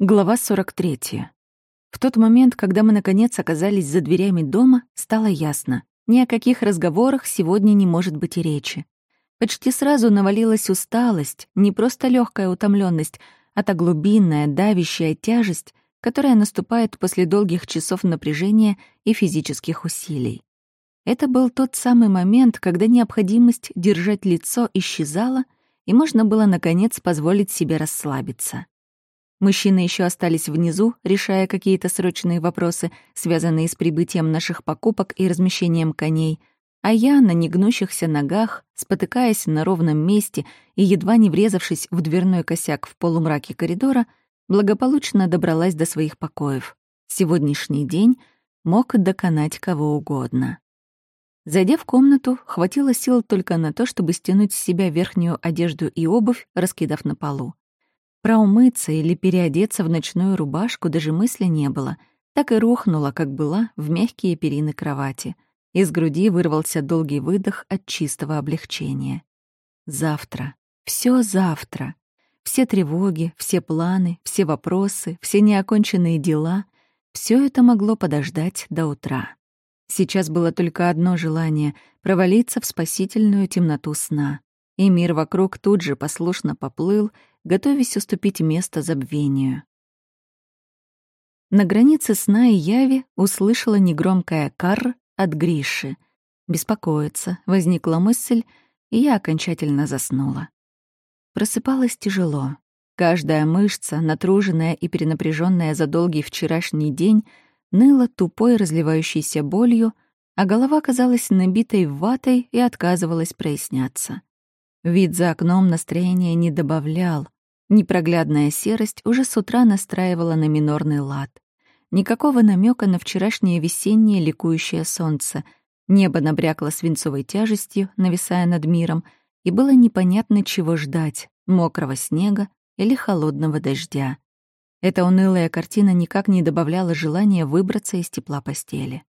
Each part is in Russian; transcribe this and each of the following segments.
Глава 43. В тот момент, когда мы наконец оказались за дверями дома, стало ясно. Ни о каких разговорах сегодня не может быть и речи. Почти сразу навалилась усталость, не просто легкая утомленность, а та глубинная, давящая тяжесть, которая наступает после долгих часов напряжения и физических усилий. Это был тот самый момент, когда необходимость держать лицо исчезала, и можно было, наконец, позволить себе расслабиться. Мужчины еще остались внизу, решая какие-то срочные вопросы, связанные с прибытием наших покупок и размещением коней, а я на негнущихся ногах, спотыкаясь на ровном месте и едва не врезавшись в дверной косяк в полумраке коридора, благополучно добралась до своих покоев. Сегодняшний день мог доконать кого угодно. Зайдя в комнату, хватило сил только на то, чтобы стянуть с себя верхнюю одежду и обувь, раскидав на полу. Про умыться или переодеться в ночную рубашку даже мысли не было. Так и рухнула, как была, в мягкие перины кровати. Из груди вырвался долгий выдох от чистого облегчения. Завтра. все завтра. Все тревоги, все планы, все вопросы, все неоконченные дела — все это могло подождать до утра. Сейчас было только одно желание — провалиться в спасительную темноту сна. И мир вокруг тут же послушно поплыл, готовясь уступить место забвению. На границе сна и яви услышала негромкое «кар» от Гриши. Беспокоиться, возникла мысль, и я окончательно заснула. Просыпалась тяжело. Каждая мышца, натруженная и перенапряженная за долгий вчерашний день, ныла тупой разливающейся болью, а голова казалась набитой ватой и отказывалась проясняться. Вид за окном настроения не добавлял, Непроглядная серость уже с утра настраивала на минорный лад. Никакого намека на вчерашнее весеннее ликующее солнце. Небо набрякло свинцовой тяжестью, нависая над миром, и было непонятно, чего ждать — мокрого снега или холодного дождя. Эта унылая картина никак не добавляла желания выбраться из тепла постели.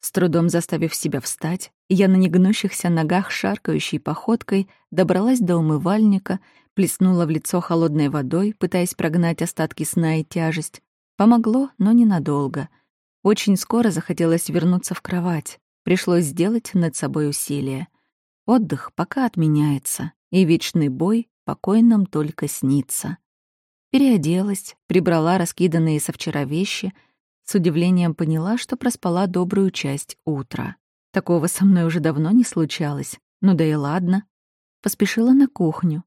С трудом заставив себя встать, я на негнущихся ногах шаркающей походкой добралась до умывальника, Плеснула в лицо холодной водой, пытаясь прогнать остатки сна и тяжесть. Помогло, но ненадолго. Очень скоро захотелось вернуться в кровать. Пришлось сделать над собой усилие. Отдых пока отменяется, и вечный бой покой нам только снится. Переоделась, прибрала раскиданные со вчера вещи, с удивлением поняла, что проспала добрую часть утра. Такого со мной уже давно не случалось. Ну да и ладно. Поспешила на кухню,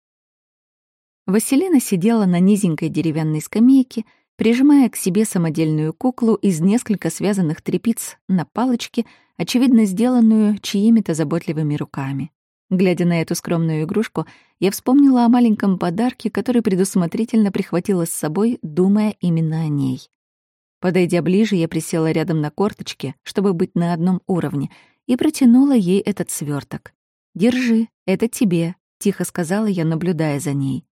Василина сидела на низенькой деревянной скамейке, прижимая к себе самодельную куклу из несколько связанных трепиц на палочке, очевидно сделанную чьими-то заботливыми руками. Глядя на эту скромную игрушку, я вспомнила о маленьком подарке, который предусмотрительно прихватила с собой, думая именно о ней. Подойдя ближе, я присела рядом на корточке, чтобы быть на одном уровне, и протянула ей этот сверток. «Держи, это тебе», — тихо сказала я, наблюдая за ней.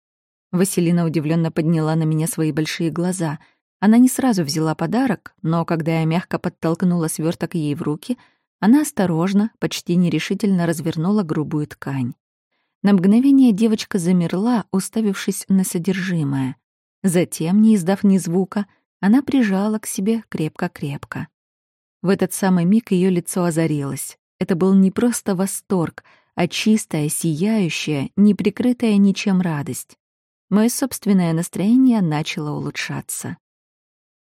Василина удивленно подняла на меня свои большие глаза. Она не сразу взяла подарок, но когда я мягко подтолкнула сверток ей в руки, она осторожно, почти нерешительно развернула грубую ткань. На мгновение девочка замерла, уставившись на содержимое. Затем, не издав ни звука, она прижала к себе крепко-крепко. В этот самый миг ее лицо озарилось. Это был не просто восторг, а чистая, сияющая, не прикрытая ничем радость. Мое собственное настроение начало улучшаться.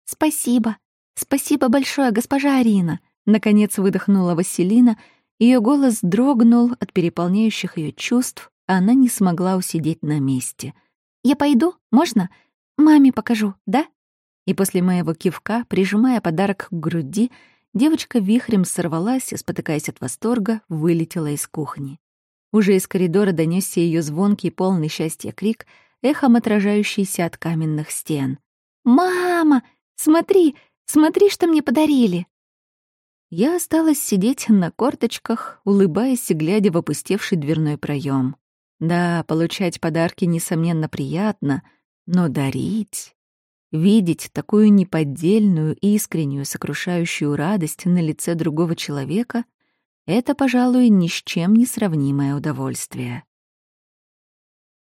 «Спасибо. Спасибо большое, госпожа Арина!» Наконец выдохнула Василина. Ее голос дрогнул от переполняющих ее чувств, а она не смогла усидеть на месте. «Я пойду? Можно? Маме покажу, да?» И после моего кивка, прижимая подарок к груди, девочка вихрем сорвалась и, спотыкаясь от восторга, вылетела из кухни. Уже из коридора донесся ее звонкий, полный счастья крик — эхом отражающийся от каменных стен. «Мама! Смотри! Смотри, что мне подарили!» Я осталась сидеть на корточках, улыбаясь и глядя в опустевший дверной проем. Да, получать подарки, несомненно, приятно, но дарить... Видеть такую неподдельную, искреннюю, сокрушающую радость на лице другого человека — это, пожалуй, ни с чем не сравнимое удовольствие.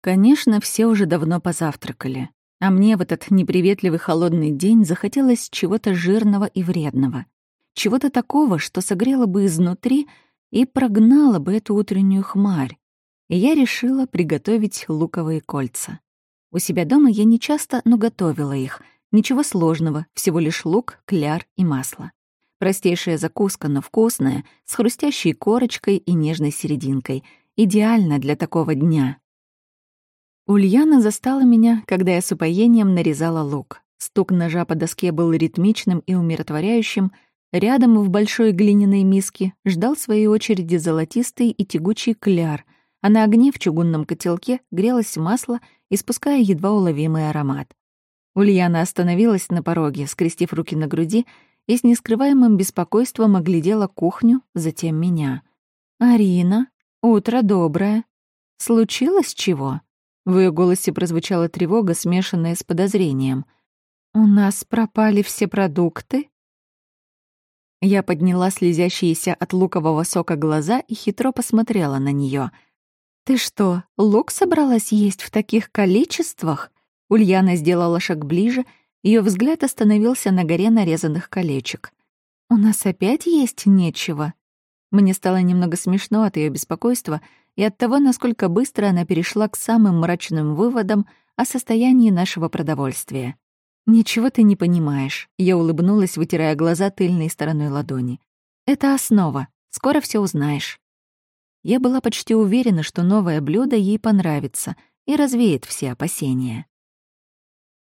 Конечно, все уже давно позавтракали. А мне в этот неприветливый холодный день захотелось чего-то жирного и вредного. Чего-то такого, что согрело бы изнутри и прогнало бы эту утреннюю хмарь. И я решила приготовить луковые кольца. У себя дома я не часто, но готовила их. Ничего сложного, всего лишь лук, кляр и масло. Простейшая закуска, но вкусная, с хрустящей корочкой и нежной серединкой. Идеально для такого дня. Ульяна застала меня, когда я с упоением нарезала лук. Стук ножа по доске был ритмичным и умиротворяющим. Рядом в большой глиняной миске ждал своей очереди золотистый и тягучий кляр, а на огне в чугунном котелке грелось масло, испуская едва уловимый аромат. Ульяна остановилась на пороге, скрестив руки на груди, и с нескрываемым беспокойством оглядела кухню, затем меня. «Арина, утро доброе. Случилось чего?» В ее голосе прозвучала тревога, смешанная с подозрением. «У нас пропали все продукты?» Я подняла слезящиеся от лукового сока глаза и хитро посмотрела на нее. «Ты что, лук собралась есть в таких количествах?» Ульяна сделала шаг ближе, ее взгляд остановился на горе нарезанных колечек. «У нас опять есть нечего?» Мне стало немного смешно от ее беспокойства — и от того, насколько быстро она перешла к самым мрачным выводам о состоянии нашего продовольствия. «Ничего ты не понимаешь», — я улыбнулась, вытирая глаза тыльной стороной ладони. «Это основа. Скоро все узнаешь». Я была почти уверена, что новое блюдо ей понравится и развеет все опасения.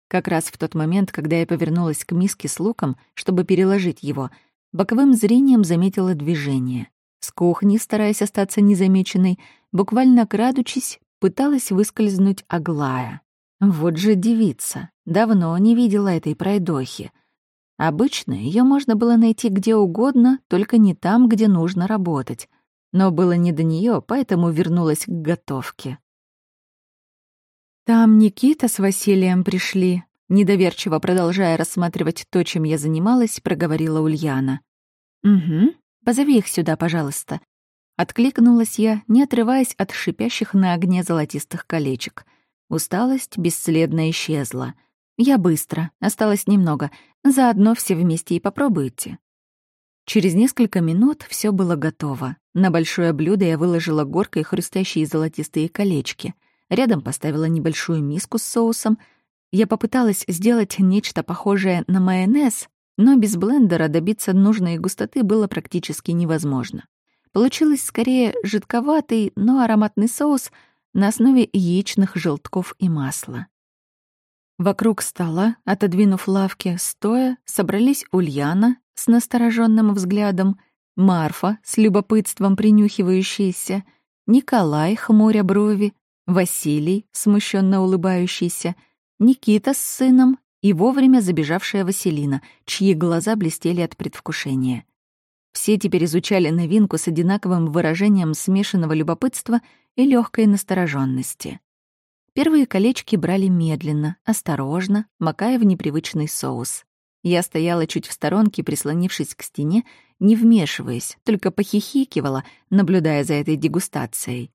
Как раз в тот момент, когда я повернулась к миске с луком, чтобы переложить его, боковым зрением заметила движение. С кухни, стараясь остаться незамеченной, буквально крадучись, пыталась выскользнуть Аглая. Вот же девица, давно не видела этой пройдохи. Обычно ее можно было найти где угодно, только не там, где нужно работать. Но было не до нее, поэтому вернулась к готовке. «Там Никита с Василием пришли», недоверчиво продолжая рассматривать то, чем я занималась, проговорила Ульяна. «Угу», Позови их сюда, пожалуйста». Откликнулась я, не отрываясь от шипящих на огне золотистых колечек. Усталость бесследно исчезла. Я быстро, осталось немного. Заодно все вместе и попробуйте. Через несколько минут все было готово. На большое блюдо я выложила горкой хрустящие золотистые колечки. Рядом поставила небольшую миску с соусом. Я попыталась сделать нечто похожее на майонез, но без блендера добиться нужной густоты было практически невозможно. Получилось скорее жидковатый, но ароматный соус на основе яичных желтков и масла. Вокруг стола, отодвинув лавки, стоя, собрались Ульяна с настороженным взглядом, Марфа с любопытством принюхивающаяся, Николай, хмуря брови, Василий, смущенно улыбающийся, Никита с сыном и вовремя забежавшая Василина, чьи глаза блестели от предвкушения. Все теперь изучали новинку с одинаковым выражением смешанного любопытства и легкой настороженности. Первые колечки брали медленно, осторожно, макая в непривычный соус. Я стояла чуть в сторонке, прислонившись к стене, не вмешиваясь, только похихикивала, наблюдая за этой дегустацией.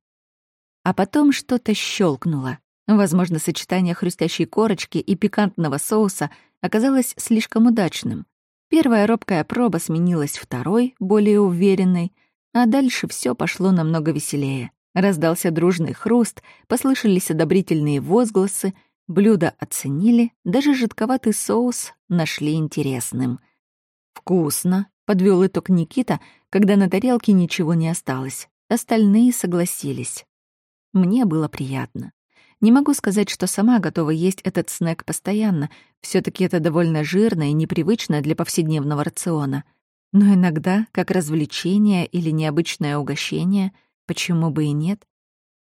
А потом что-то щелкнуло. Возможно, сочетание хрустящей корочки и пикантного соуса оказалось слишком удачным. Первая робкая проба сменилась второй, более уверенной, а дальше все пошло намного веселее. Раздался дружный хруст, послышались одобрительные возгласы, блюдо оценили, даже жидковатый соус нашли интересным. «Вкусно», — подвел итог Никита, когда на тарелке ничего не осталось. Остальные согласились. Мне было приятно. Не могу сказать, что сама готова есть этот снэк постоянно. все таки это довольно жирно и непривычно для повседневного рациона. Но иногда, как развлечение или необычное угощение, почему бы и нет?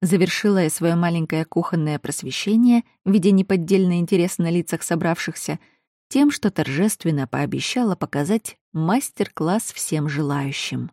Завершила я свое маленькое кухонное просвещение, видя неподдельный интерес на лицах собравшихся, тем, что торжественно пообещала показать мастер-класс всем желающим.